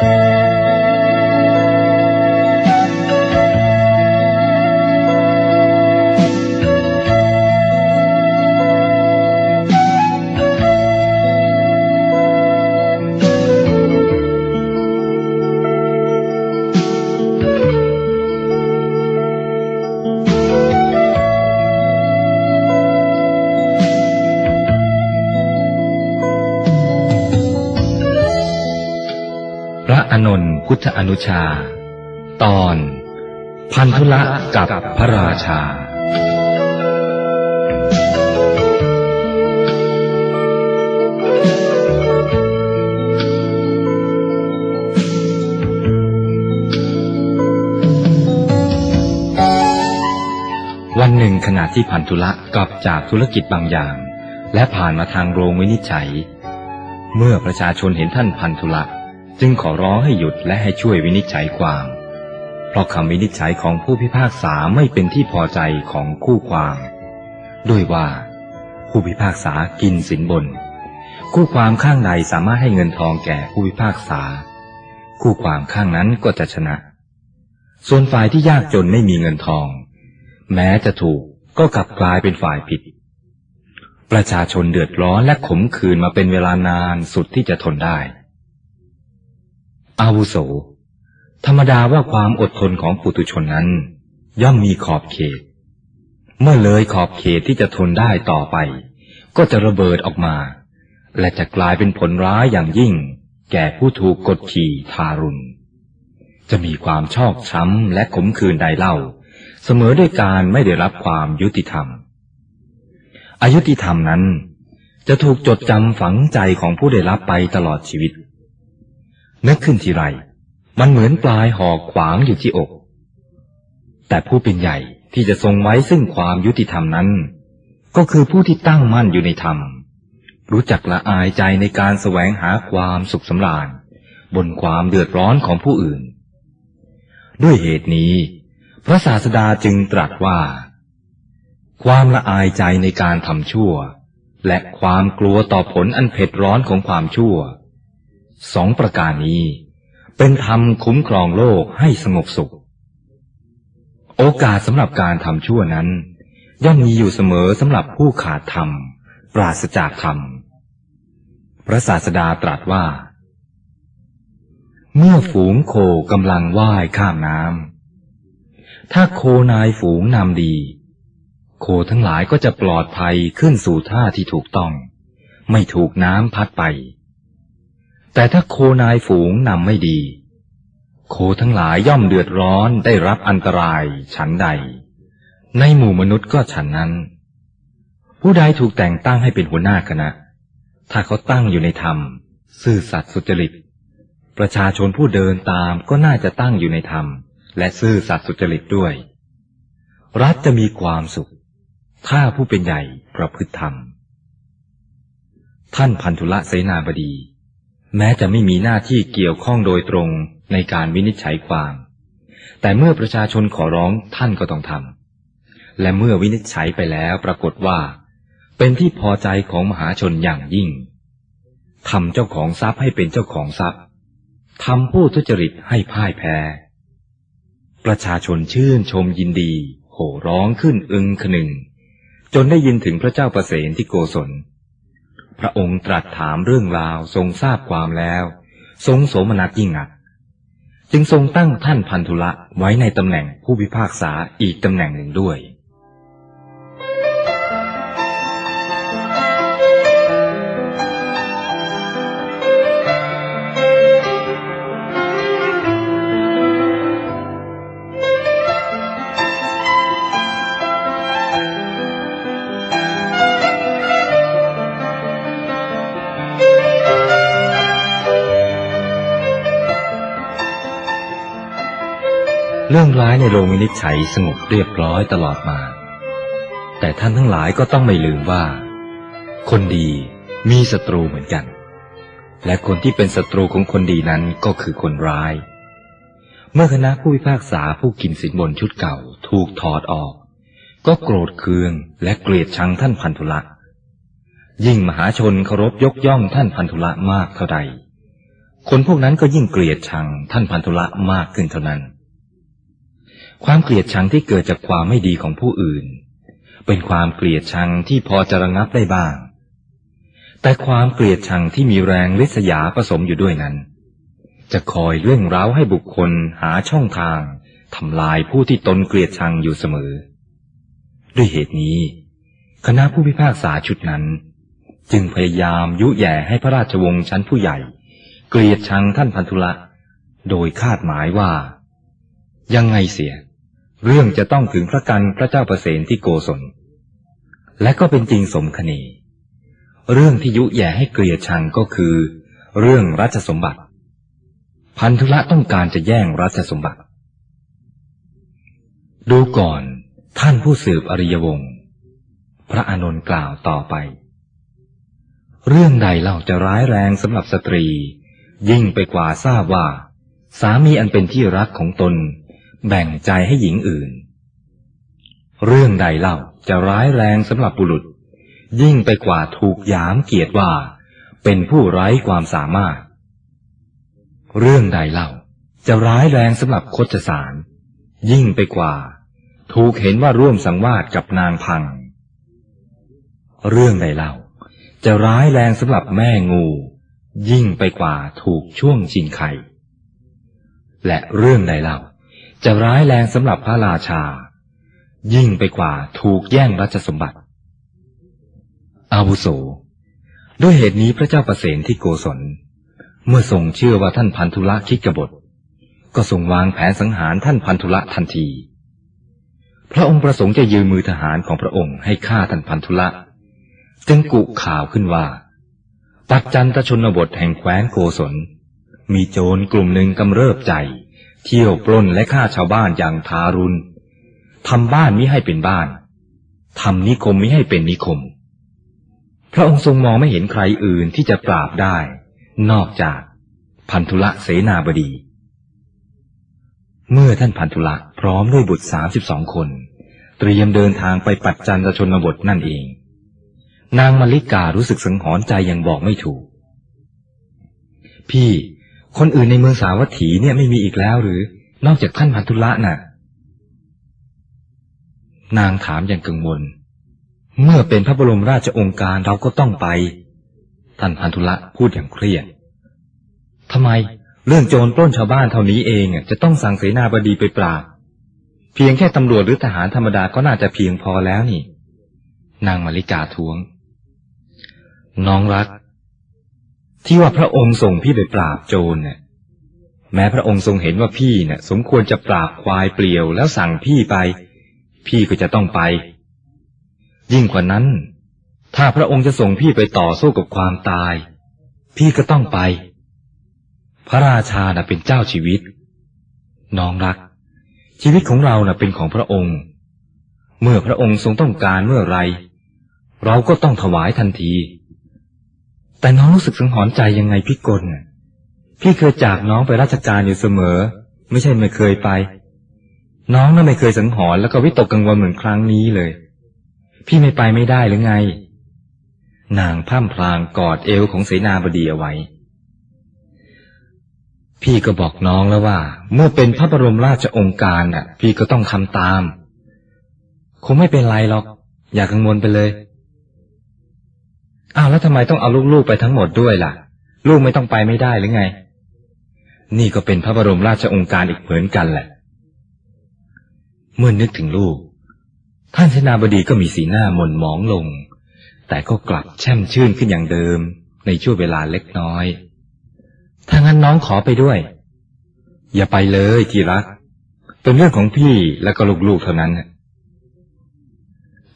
พ พุทธอนุชา ตอน พันธุละกับพระราชา วันหนึ่งขณะที่พันธุละกลับจากธุรกิจบางอย่าง และผ่านมาทางโรงวินิจฉัย เมื่อประชาชนเห็นท่านพันธุละ จึงขอร้องให้หยุดและให้ช่วยวินิจฉัยความ เพราะคำวินิจฉัยของผู้พิพากษาไม่เป็นที่พอใจของคู่ความ ด้วยว่า ผู้พิพากษากินสินบน คู่ความข้างใดสามารถให้เงินทองแก่ผู้พิพากษา คู่ความข้างนั้นก็จะชนะ ส่วนฝ่ายที่ยากจนไม่มีเงินทอง แม้จะถูกก็กลับกลายเป็นฝ่ายผิด ประชาชนเดือดร้อนและขมขื่นมาเป็นเวลานานสุดที่จะทนได้ อาวุโส ธรรมดาว่าความอดทนของปุตุชนนั้น ย่อมมีขอบเขต เมื่อเลยขอบเขตที่จะทนได้ต่อไป ก็จะระเบิดออกมา และจะกลายเป็นผลร้ายอย่างยิ่ง แก่ผู้ถูกกดขี่ทารุณ จะมีความชอกช้ำและขมขื่นใดเล่า เสมอด้วยการไม่ได้รับความยุติธรรม อายุติธรรมนั้นจะถูกจดจำฝังใจของผู้ได้รับไปตลอดชีวิต นึกขึ้นทีไร มันเหมือนปลายหอกขวางอยู่ที่อก แต่ผู้เป็นใหญ่ที่จะทรงไว้ซึ่งความยุติธรรมนั้น ก็คือผู้ที่ตั้งมั่นอยู่ในธรรม รู้จักละอายใจในการแสวงหาความสุขสำราญ บนความเดือดร้อนของผู้อื่น ด้วยเหตุนี้ พระศาสดาจึงตรัสว่า ความละอายใจในการทำชั่ว และความกลัวต่อผลอันเผ็ดร้อนของความชั่ว สองประการนี้ เป็นธรรมคุ้มครองโลกให้สงบสุข โอกาสสำหรับการทำชั่วนั้น ย่อมมีอยู่เสมอสำหรับผู้ขาดธรรม ปราศจากธรรม พระศาสดาตรัสว่า เมื่อฝูงโคกำลังว่ายข้ามน้ำถ้าโคนายฝูงนำดี โคทั้งหลายก็จะปลอดภัยขึ้นสู่ท่าที่ถูกต้อง ไม่ถูกน้ำพัดไป แต่ถ้าโคนายฝูงนำไม่ดี โคทั้งหลายย่อมเดือดร้อนได้รับอันตรายฉันใด ในหมู่มนุษย์ก็ฉันนั้น ผู้ใดถูกแต่งตั้งให้เป็นหัวหน้าคณะ ถ้าเขาตั้งอยู่ในธรรม ซื่อสัตย์สุจริต ประชาชนผู้เดินตามก็น่าจะตั้งอยู่ในธรรม และซื่อสัตย์สุจริตด้วย รัฐจะมีความสุข ถ้าผู้เป็นใหญ่ประพฤติธรรม ท่านพันธุละเสนาบดี แม้จะไม่มีหน้าที่เกี่ยวข้องโดยตรงในการวินิจฉัยความ แต่เมื่อประชาชนขอร้องท่านก็ต้องทำและเมื่อวินิจฉัยไปแล้วปรากฏว่า เป็นที่พอใจของมหาชนอย่างยิ่งทำเจ้าของทรัพย์ให้เป็นเจ้าของทรัพย์ทำผู้ทุจริตให้พ่ายแพ้ ประชาชนชื่นชมยินดี โห่ร้องขึ้นอึงขนึง จนได้ยินถึงพระเจ้าประเสนที่โกศล พระองค์ตรัสถามเรื่องราวทรงทราบความแล้ว ทรงโสมนัสยิ่งนัก จึงทรงตั้งท่านพันธุละไว้ในตำแหน่งผู้พิพากษาอีกตำแหน่งหนึ่งด้วย เรื่องร้ายในโรงวินิจฉัยสงบเรียบร้อยตลอดมา แต่ท่านทั้งหลายก็ต้องไม่ลืมว่า คนดีมีศัตรูเหมือนกัน และคนที่เป็นศัตรูของคนดีนั้นก็คือคนร้าย เมื่อคณะผู้พิพากษาผู้กินสินบนชุดเก่าถูกถอดออก ก็โกรธเคืองและเกลียดชังท่านพันธุละยิ่งมหาชนเคารพยกย่องท่านพันธุละมากเท่าใด คนพวกนั้นก็ยิ่งเกลียดชังท่านพันธุละมากขึ้นเท่านั้น ความเกลียดชังที่เกิดจากความไม่ดีของผู้อื่น เป็นความเกลียดชังที่พอจะระงับได้บ้าง แต่ความเกลียดชังที่มีแรงลิษยาผสมอยู่ด้วยนั้น จะคอยเร่งเร้าให้บุคคลหาช่องทางทำลายผู้ที่ตนเกลียดชังอยู่เสมอ ด้วยเหตุนี้ คณะผู้พิพากษาชุดนั้น จึงพยายามยุแย่ให้พระราชวงศ์ชั้นผู้ใหญ่ เกลียดชังท่านพันธุละ โดยคาดหมายว่า ยังไงเสีย เรื่องจะต้องถึงพระกันพระเจ้าประเสนที่โกศล และก็เป็นจริงสมคณีเรื่องที่ยุแย่ให้เกลียดชังก็คือ เรื่องรัชสมบัติ พันธุละต้องการจะแย่งรัชสมบัติ ดูก่อนท่านผู้สืบอริยวงศ์พระอานนท์กล่าวต่อไป เรื่องใดเล่าจะร้ายแรงสำหรับสตรี ยิ่งไปกว่าทราบว่า สามีอันเป็นที่รักของตน แบ่งใจให้หญิงอื่น เรื่องใดเล่าจะร้ายแรงสำหรับบุรุษ ยิ่งไปกว่าถูกยามเกียดว่า เป็นผู้ไร้ความสามารถ เรื่องใดเล่าจะร้ายแรงสำหรับคดสาร ยิ่งไปกว่า ถูกเห็นว่าร่วมสังวาสกับนางพัง เรื่องใดเล่าจะร้ายแรงสำหรับแม่งู ยิ่งไปกว่าถูกช่วงชิงไข่ และเรื่องใดเล่า จะร้ายแรงสำหรับพระราชา ยิ่งไปกว่าถูกแย่งรัชสมบัติ อาวุโส ด้วยเหตุนี้พระเจ้าประเสนที่โกศล เมื่อทรงเชื่อว่าท่านพันธุละคิดกบฏ ก็ทรงวางแผนสังหารท่านพันธุละทันที พระองค์ประสงค์จะยืมมือทหารของพระองค์ให้ฆ่าท่านพันธุละจึงกุข่าวขึ้นว่า ปัจจันตชนบทแห่งแคว้นโกศล มีโจรกลุ่มหนึ่งกำเริบใจ เที่ยวปล้นและฆ่าชาวบ้านอย่างทารุณทำบ้านมิให้เป็นบ้านทำนิคมมิให้เป็นนิคม พระองค์ทรงมองไม่เห็นใครอื่นที่จะปราบได้ นอกจากพันธุละเสนาบดี เมื่อท่านพันธุละพร้อมด้วยบุตรสามสิบสองคน เตรียมเดินทางไปปัจจันตชนบทนั่นเอง นางมาริการู้สึกสังหรณ์ใจยังบอกไม่ถูก พี่ คนอื่นในเมืองสาวัตถีเนี่ยไม่มีอีกแล้วหรือ นอกจากท่านพันธุละน่ะ นางถามอย่างกังวล เมื่อเป็นพระบรมราชองค์การเราก็ต้องไป ท่านพันธุละพูดอย่างเครียดทำไมเรื่องโจรปล้นชาวบ้านเท่านี้เองจะต้องสั่งเสนาบดีไปปราบเพียงแค่ตำรวจหรือทหารธรรมดาก็น่าจะเพียงพอแล้วนี่ นางมาริกาทวง น้องรัก ที่ว่าพระองค์ส่งพี่ไปปราบโจรเนี่ยแม้พระองค์ทรงเห็นว่าพี่เนี่ยสมควรจะปราบควายเปลี่ยวแล้วสั่งพี่ไป พี่ก็จะต้องไป ยิ่งกว่านั้น ถ้าพระองค์จะส่งพี่ไปต่อสู้กับความตาย พี่ก็ต้องไป พระราชาน่ะเป็นเจ้าชีวิต น้องรัก ชีวิตของเราน่ะเป็นของพระองค์ เมื่อพระองค์ทรงต้องการเมื่อไร เราก็ต้องถวายทันที แต่น้องรู้สึกสังหรณ์ใจยังไงพี่กลน่ะพี่เคยจากน้องไปราชการอยู่เสมอ ไม่ใช่ไม่เคยไป น้องน่ะไม่เคยสังหรณ์แล้วก็วิตกกังวลเหมือนครั้งนี้เลย พี่ไม่ไปไม่ได้หรือไง นางพร่ำพลางกอดเอวของเสนาบดีเอาไว้ พี่ก็บอกน้องแล้วว่า เมื่อเป็นพระบรมราชองค์การน่ะ พี่ก็ต้องทำตาม คงไม่เป็นไรหรอก อย่ากังวลไปเลย อ้าวแล้วทำไมต้องเอาลูกๆไปทั้งหมดด้วยล่ะ ลูกไม่ต้องไปไม่ได้หรือไง นี่ก็เป็นพระบรมราชองค์การอีกเหมือนกันแหละ เมื่อนึกถึงลูก ท่านเสนาบดีก็มีสีหน้าหม่นหมองลง แต่ก็กลับแช่มชื่นขึ้นอย่างเดิม ในช่วงเวลาเล็กน้อย ถ้างั้นน้องขอไปด้วย อย่าไปเลยที่รัก เป็นเรื่องของพี่และก็ลูกๆเท่านั้น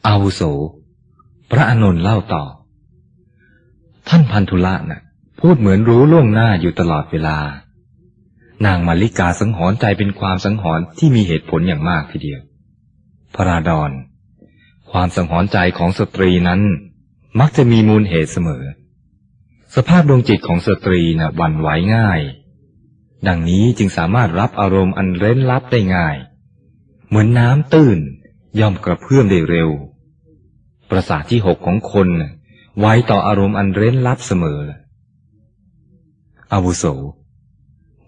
อาวุโส พระอานนท์เล่าต่อ ท่านพันธุละน่ะ พูดเหมือนรู้ล่วงหน้าอยู่ตลอดเวลา นางมัลลิกาสังหรณ์ใจเป็นความสังหรณ์ที่มีเหตุผลอย่างมากทีเดียว พระราดอนความสังหรณ์ใจของสตรีนั้น มักจะมีมูลเหตุเสมอ สภาพดวงจิตของสตรีน่ะหวั่นไหวง่าย ดังนี้จึงสามารถรับอารมณ์อันเร้นลับได้ง่าย เหมือนน้ำตื้นย่อมกระเพื่อมได้เร็ว ประสาทที่หกของคน ไวต่ออารมณ์อันเร้นลับเสมอ อาวุโส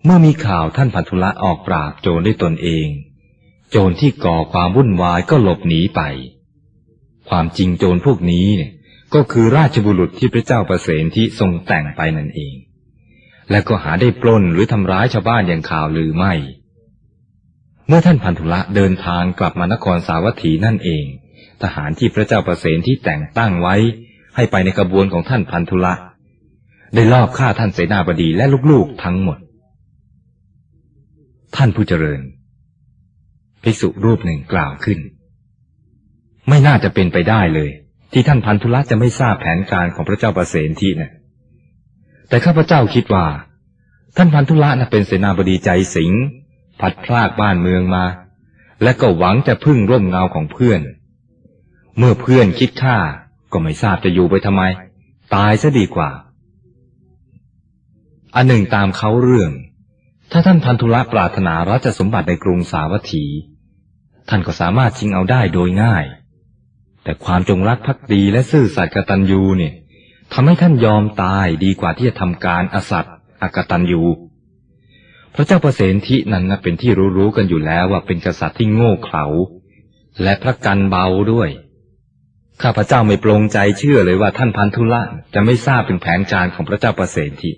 เมื่อมีข่าวท่านพันธุละออกปราบโจรด้วยตนเอง โจรที่ก่อความวุ่นวายก็หลบหนีไป ความจริงโจรพวกนี้เนี่ยก็คือราชบุรุษที่พระเจ้าประเสนที่ทรงแต่งไปนั่นเอง และก็หาได้ปล้นหรือทำร้ายชาวบ้านอย่างข่าวลือไม่ เมื่อท่านพันธุละเดินทางกลับมานครสาวัตถีนั่นเอง ทหารที่พระเจ้าประเสนที่แต่งตั้งไว้ ให้ไปในกระบวนของท่านพันธุละ ได้ลอบฆ่าท่านเสนาบดีและลูกๆทั้งหมด ท่านผู้เจริญ ภิกษุรูปหนึ่งกล่าวขึ้น ไม่น่าจะเป็นไปได้เลย ที่ท่านพันธุละจะไม่ทราบแผนการของพระเจ้าประเสนที่นะ่ะแต่ข้าพเจ้าคิดว่า ท่านพันธุละน่ะเป็นเสนาบดีใจสิงพัดพลากบ้านเมืองมา และก็หวังจะพึ่งร่มเงาของเพื่อน เมื่อเพื่อนคิดฆ่า ก็ไม่ทราบจะอยู่ไปทำไม ตายซะดีกว่า อันหนึ่งตามเขาเรื่อง ถ้าท่านพันธุละปรารถนารัชสมบัติในกรุงสาวัตถี ท่านก็สามารถชิงเอาได้โดยง่าย แต่ความจงรักภักดีและซื่อสัตย์กตัญญูเนี่ยทำให้ท่านยอมตายดีกว่าที่จะทำการอสัตย์อกตัญญูพระเจ้าประเสนทินั้นนะเป็นที่รู้ๆกันอยู่แล้วว่าเป็นกษัตริย์ที่โง่เขลาและพระกันเบาด้วย ข้าพระเจ้าไม่ปรงใจเชื่อเลยว่าท่านพันธุละจะไม่ทราบถึงแผนการของพระเจ้าประเสนทิ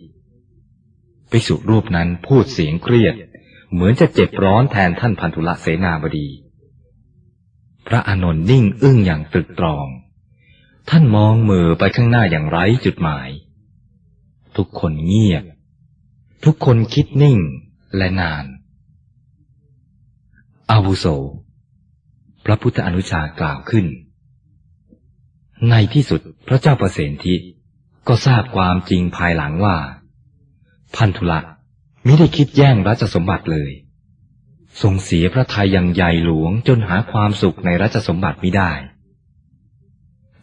ภิกษุรูปนั้นพูดเสียงเครียด เหมือนจะเจ็บร้อนแทนท่านพันธุละเสนาบดี พระอานนท์นิ่งอึ้งอย่างตรึกตรอง ท่านมองมือไปข้างหน้าอย่างไร้จุดหมาย ทุกคนเงียบ ทุกคนคิดนิ่งและนาน อาวุโส พระพุทธอนุชากล่าวขึ้น ในที่สุดพระเจ้าประเสนทิก็ทราบความจริงภายหลังว่า พันธุละมิได้คิดแย่งรัชสมบัติเลยทรงเสียพระทัยอย่างใหญ่หลวงจนหาความสุขในรัชสมบัติไม่ได้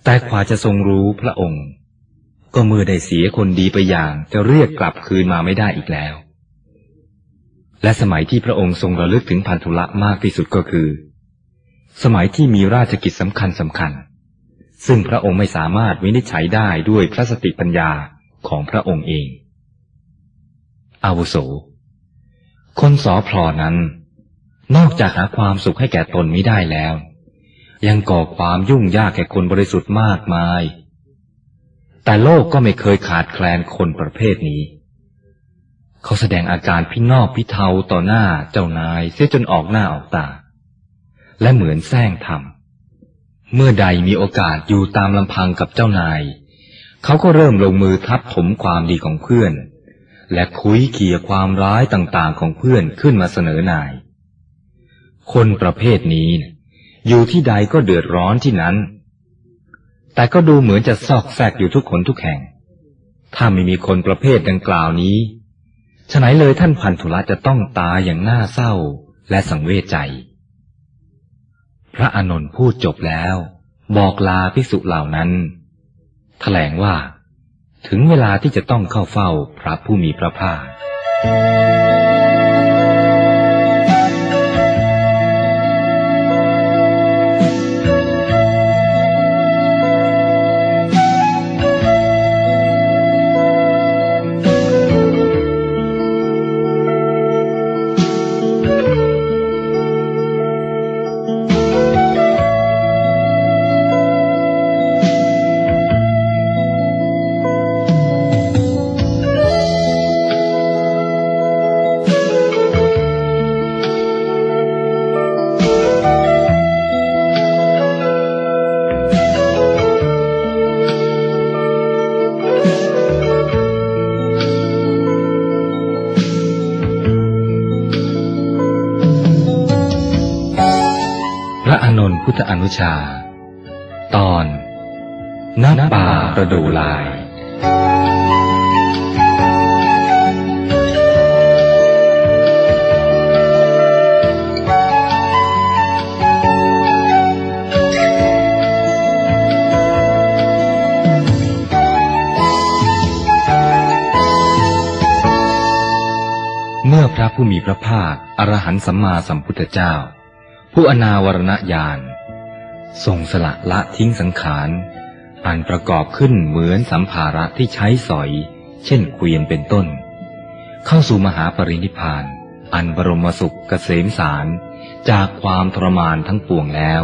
แต่กว่าจะทรงรู้พระองค์ ก็เมื่อได้เสียคนดีไปอย่างจะเรียกกลับคืนมาไม่ได้อีกแล้ว และสมัยที่พระองค์ทรงระลึกถึงพันธุละมากที่สุดก็คือ สมัยที่มีราชกิจสำคัญสำคัญ ซึ่งพระองค์ไม่สามารถวินิจฉัยได้ด้วยพระสติปัญญาของพระองค์เอง อาวุโส คนสอพลอนั้น นอกจากหาความสุขให้แก่ตนไม่ได้แล้ว ยังก่อความยุ่งยากแก่คนบริสุทธิ์มากมาย แต่โลกก็ไม่เคยขาดแคลนคนประเภทนี้ เขาแสดงอาการพินอกพิเทาต่อหน้าเจ้านายเสียจนออกหน้าออกตา และเหมือนแซงทำ เมื่อใดมีโอกาสอยู่ตามลำพังกับเจ้านาย เขาก็เริ่มลงมือทับถมความดีของเพื่อน และคุยเคียความร้ายต่างๆของเพื่อนขึ้นมาเสนอนาย คนประเภทนี้ อยู่ที่ใดก็เดือดร้อนที่นั้น แต่ก็ดูเหมือนจะซอกแซกอยู่ทุกคนทุกแห่ง ถ้าไม่มีคนประเภทดังกล่าวนี้ฉะไหนเลยท่านพันธุระจะต้องตายอย่างน่าเศร้าและสังเวชใจ พระอานนท์พูดจบแล้ว บอกลาพิสุเหล่านั้นถแถลงว่า ถึงเวลาที่จะต้องเข้าเฝ้าพระผู้มีพระภาค ชา ตอนน้ำป่าประดูลาย เมื่อพระผู้มีพระภาค อรหันต์สัมมาสัมพุทธเจ้า ผู้อนาวรณญาณ ทรงสละละทิ้งสังขาร อันประกอบขึ้นเหมือนสัมภาระที่ใช้สอย เช่นเกวียนเป็นต้น เข้าสู่มหาปรินิพาน อันบรมสุขเกษมสาร จากความทรมานทั้งปวงแล้ว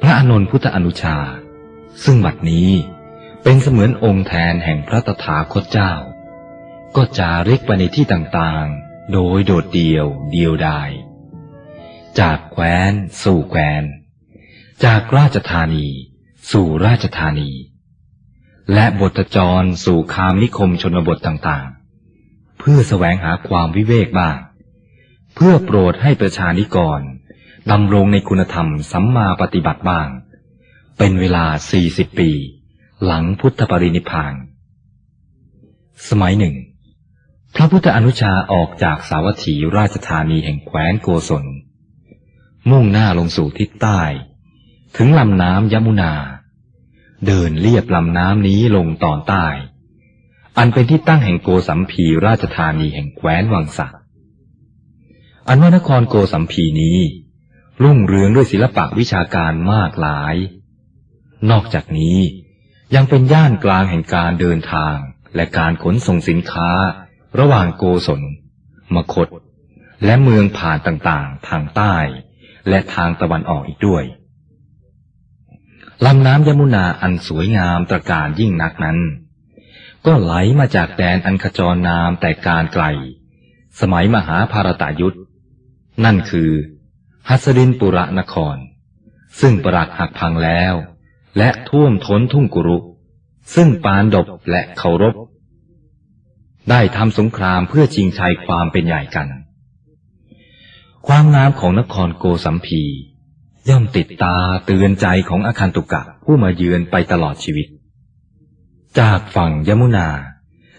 พระอานนท์พุทธอนุชา ซึ่งบัดนี้เป็นเสมือนองค์แทนแห่งพระตถาคตเจ้า ก็จาริกไปในที่ต่างๆ โดยโดดเดี่ยวเดียวดาย จากแคว้นสู่แคว้น จากราชธานี สู่ราชธานี และบทจรสู่คามนิคมชนบทต่างๆ เพื่อแสวงหาความวิเวกบ้าง เพื่อโปรดให้ประชานิกรดำรงในคุณธรรมสัมมาปฏิบัติบ้าง เป็นเวลาสี่สิบปี หลังพุทธปรินิพพานสมัยหนึ่ง พระพุทธอนุชาออกจากสาวัตถีราชธานีแห่งแคว้นโกศล มุ่งหน้าลงสู่ทิศใต้ ถึงลำน้ำยมุนา เดินเลียบลำน้ำนี้ลงตอนใต้ อันเป็นที่ตั้งแห่งโกสัมพีราชธานีแห่งแคว้นวังสักอันว่านครโกสัมพีนี้ รุ่งเรืองด้วยศิลปะวิชาการมากหลาย นอกจากนี้ยังเป็นย่านกลางแห่งการเดินทางและการขนส่งสินค้า ระหว่างโกศล มคต และเมืองผ่านต่างๆ ทางใต้ และทางตะวันออกอีกด้วย ลำน้ำยมุนาอันสวยงามตระการยิ่งนักนั้น ก็ไหลมาจากแดนอันขจรนามแต่การไกล สมัยมหาภารตายุทธนั่นคือฮัสดินปุระนคร ซึ่งปรักหักพังแล้ว และท่วมท้นทุ่งกุรุ ซึ่งปานดบและเคารพ ได้ทำสงครามเพื่อชิงชัยความเป็นใหญ่กัน ความงามของนครโกสัมพี ย่อมติดตาเตือนใจของอาคันตุกะผู้มาเยือนไปตลอดชีวิต จากฝั่งยมุนา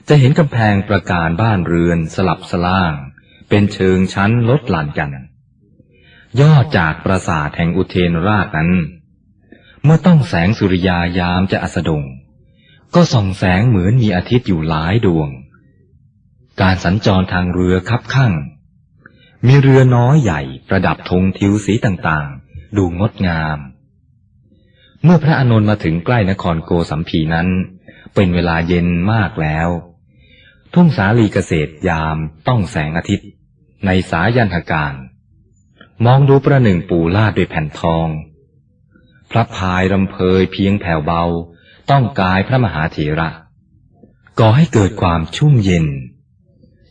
จะเห็นกำแพงประการบ้านเรือนสลับสล่าง เป็นเชิงชั้นลดหลั่นกันยอดจากปราสาทแห่งอุเทนราชนั้น เมื่อต้องแสงสุริยายามจะอัสดง ก็ส่องแสงเหมือนมีอาทิตย์อยู่หลายดวง การสัญจรทางเรือคับข้างมีเรือน้อยใหญ่ประดับธงทิวสีต่าง ดูงดงาม เมื่อพระอานนท์มาถึงใกล้นครโกสัมพีนั้น เป็นเวลาเย็นมากแล้ว ทุ่งสาลีเกษตรยามต้องแสงอาทิตย์ ในสายันหการ มองดูประหนึ่งปูลาดด้วยแผ่นทอง พระพายรำเพยเพียงแผ่วเบา ต้องกายพระมหาเถระ ก่อให้เกิดความชุ่มเย็น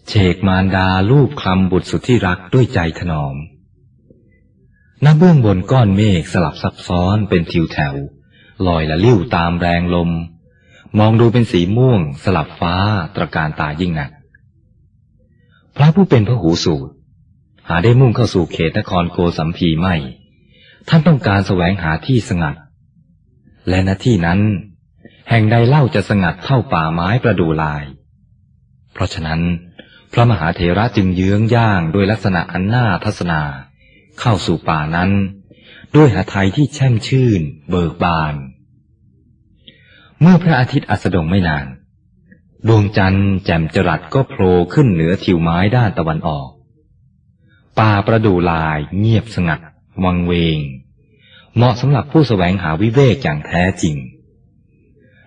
เชกมารดาลูกคลำบุตรสุดที่รักด้วยใจถนอม ณเบื้องบนก้อนเมฆสลับซับซ้อนเป็นทิวแถว ลอยละลิ้วตามแรงลม มองดูเป็นสีม่วง สลับฟ้าตระการตายิ่งหนัก พระผู้เป็นพระหูสูตร หาได้มุ่งเข้าสู่เขตนครโกสัมพีไม่ ท่านต้องการแสวงหาที่สงัด และณที่นั้น แห่งใดเล่าจะสงัดเท่าป่าไม้ประดูลาย เพราะฉะนั้น พระมหาเถระจึงเยื้องย่างด้วยลักษณะอันน่าทัศนา เข้าสู่ป่านั้น ด้วยหาไทยที่แช่มชื่น เบิกบาน เมื่อพระอาทิตย์อัสดงไม่นาน ดวงจันทร์แจ่มจรัสก็โผล่ขึ้นเหนือทิวไม้ด้านตะวันออก ป่าประดูลายเงียบสงัด วังเวง เหมาะสำหรับผู้สแสวงหาวิเวกอย่างแท้จริง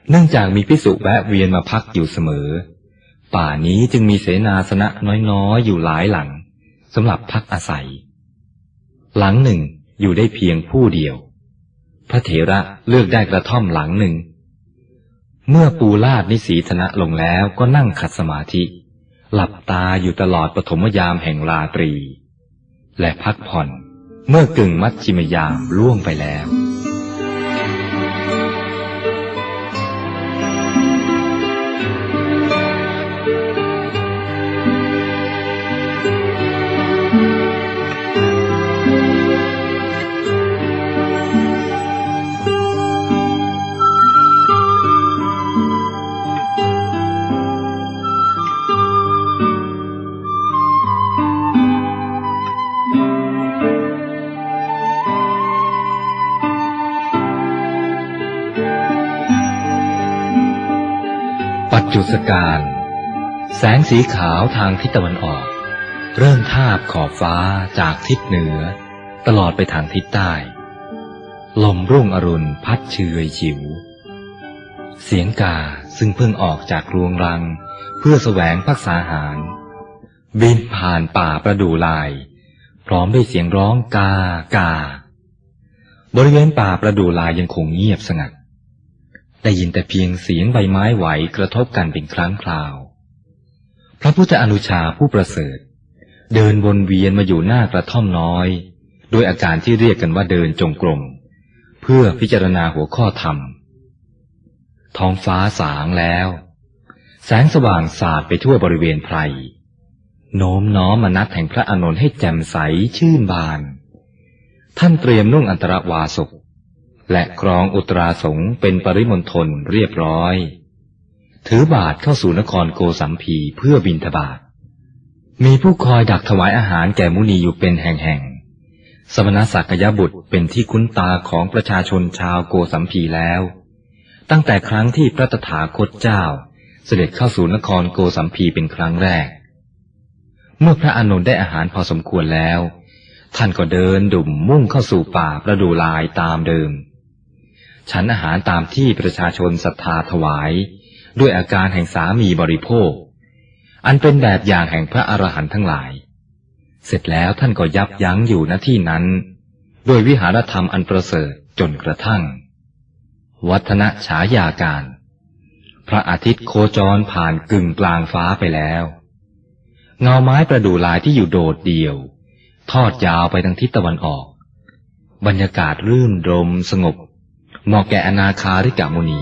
เนื่องจากมีพิสุแวะเวียนมาพักอยู่เสมอ ป่านี้จึงมีเสนาสนะน้อยๆอยู่หลายหลังสำหรับพักอาศัย หลังหนึ่งอยู่ได้เพียงผู้เดียว พระเถระเลือกได้กระท่อมหลังหนึ่ง เมื่อปูลาดนิสีธนะลงแล้วก็นั่งขัดสมาธิ หลับตาอยู่ตลอดปฐมยามแห่งราตรี และพักผ่อนเมื่อกึ่งมัชชิมยามล่วงไปแล้ว จุดสการ แสงสีขาวทางทิศตะวันออก เริ่มทาบขอบฟ้าจากทิศเหนือ ตลอดไปทางทิศใต้ ลมรุ่งอรุณพัดเชยฉิว เสียงกาซึ่งเพิ่งออกจากรวงรัง เพื่อแสวงพักษาหาร บินผ่านป่าประดูลาย พร้อมด้วยเสียงร้องกากา บริเวณป่าประดูลายยังคงเงียบสงัด ได้ยินแต่เพียงเสียงใบไม้ไหวกระทบกันเป็นครั้งคราว พระพุทธอนุชาผู้ประเสริฐ เดินวนเวียนมาอยู่หน้ากระท่อมน้อยด้วยอาการที่เรียกกันว่าเดินจงกรมเพื่อพิจารณาหัวข้อธรรม ท้องฟ้าสางแล้ว แสงสว่างสาดไปทั่วบริเวณไพรโน้มน้อมมานัดแห่งพระอานนท์ให้แจ่มใสชื่นบาน ท่านเตรียมนุ่งอันตรวาสก และกรองอุตราสงเป็นปริมณฑลเรียบร้อย ถือบาทเข้าสู่นครโกสัมพีเพื่อบินทบาท มีผู้คอยดักถวายอาหารแก่มุนีอยู่เป็นแห่งๆ สมณศักยบุตรเป็นที่คุ้นตาของประชาชนชาวโกสัมพีแล้ว ตั้งแต่ครั้งที่พระตถาคตเจ้า เสด็จเข้าสู่นครโกสัมพีเป็นครั้งแรก เมื่อพระอานนท์ได้อาหารพอสมควรแล้ว ท่านก็เดินดุ่มมุ่งเข้าสู่ป่าประดูลายตามเดิม ฉันอาหารตามที่ประชาชนศรัทธาถวาย ด้วยอาการแห่งสามีบริโภค อันเป็นแบบอย่างแห่งพระอรหันต์ทั้งหลาย เสร็จแล้วท่านก็ยับยั้งอยู่ณที่นั้นโดยวิหารธรรมอันประเสริฐจนกระทั่ง วัฒนฉายาการ พระอาทิตย์โคจรผ่านกึ่งกลางฟ้าไปแล้ว เงาไม้ประดู่ลายที่อยู่โดดเดี่ยว ทอดยาวไปทางทิศตะวันออก บรรยากาศรื่นรมสงบ เหมาะแก่อนาคาริกามุนี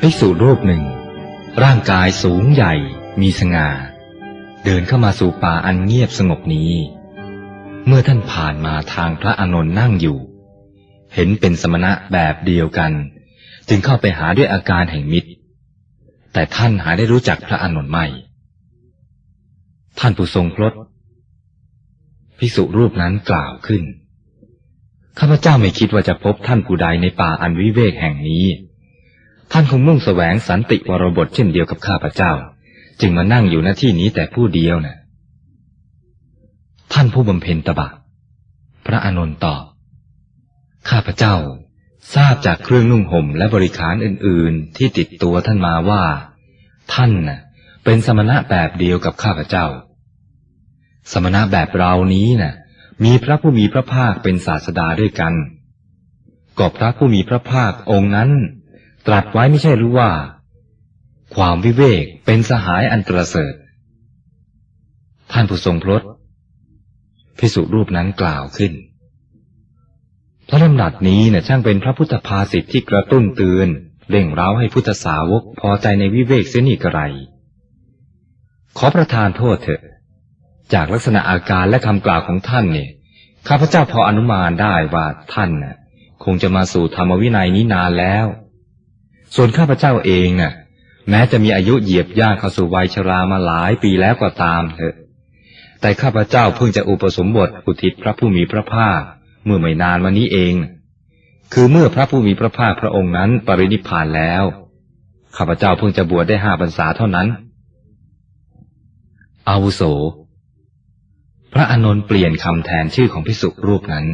ภิกษุรูปหนึ่ง ร่างกายสูงใหญ่มีสง่า เดินเข้ามาสู่ป่าอันเงียบสงบนี้ เมื่อท่านผ่านมาทางพระอานนท์นั่งอยู่ เห็นเป็นสมณะแบบเดียวกัน จึงเข้าไปหาด้วยอาการแห่งมิตร แต่ท่านหาได้รู้จักพระอานนท์ไม่ ท่านผู้ทรงพลดภิกษุรูปนั้นกล่าวขึ้นข้าพเจ้าไม่คิดว่าจะพบท่านผู้ใดในป่าอันวิเวกแห่งนี้ ท่านคงมุ่งแสวงสันติวรบทเช่นเดียวกับข้าพเจ้า จึงมานั่งอยู่ณที่นี้แต่ผู้เดียวนะท่านผู้บำเพ็ญตบะ พระอานนท์ตอบ ข้าพเจ้า ทราบจากเครื่องนุ่งห่มและบริขารอื่น ๆ ที่ติดตัวท่านมาว่า ท่านน่ะ เป็นสมณะแบบเดียวกับข้าพเจ้า สมณะแบบเรานี้น่ะ มีพระผู้มีพระภาคเป็นศาสดาด้วยกัน ก็พระผู้มีพระภาคองค์นั้น ตรัสไว้ไม่ใช่หรือว่า ความวิเวกเป็นสหายอันประเสริฐ ท่านผู้ทรงพลดพิสุรูปนั้นกล่าวขึ้น พระลำดับนี้เนี่ยช่างเป็นพระพุทธภาษิตที่กระตุ้นเตือนเร่งร้าให้พุทธสาวกพอใจในวิเวกเสนีกระไรขอประทานโทษเถอะ จากลักษณะอาการและคำกล่าวของท่านเนี่ยข้าพเจ้าพออนุมานได้ว่าท่านน่ะ คงจะมาสู่ธรรมวินัยนี้นานแล้ว ส่วนข้าพเจ้าเองน่ะ แม้จะมีอายุเหยียบย่างเข้าสู่วัยชรามาหลายปีแล้วก็ตามเถอะ แต่ข้าพเจ้าเพิ่งจะอุปสมบทอุทิศพระผู้มีพระภาคเมื่อไม่นานมานี้เอง คือเมื่อพระผู้มีพระภาคพระองค์นั้นปรินิพพานแล้ว ข้าพเจ้าเพิ่งจะบวชได้ห้าพรรษาเท่านั้น อาวุโส พระอานนท์เปลี่ยนคำแทนชื่อของพิสุรูปนั้น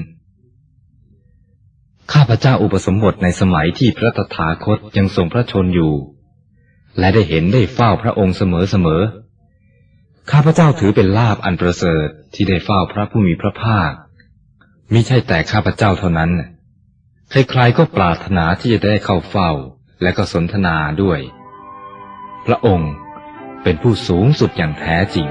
ข้าพเจ้าอุปสมบทในสมัยที่พระตถาคตยังทรงพระชนอยู่ และได้เห็นได้เฝ้าพระองค์เสมอๆข้าพเจ้าถือเป็นลาบอันประเสริฐที่ได้เฝ้าพระผู้มีพระภาคมิใช่แต่ข้าพเจ้าเท่านั้น ใครๆก็ปรารถนาที่จะได้เข้าเฝ้าและก็สนทนาด้วย พระองค์เป็นผู้สูงสุดอย่างแท้จริง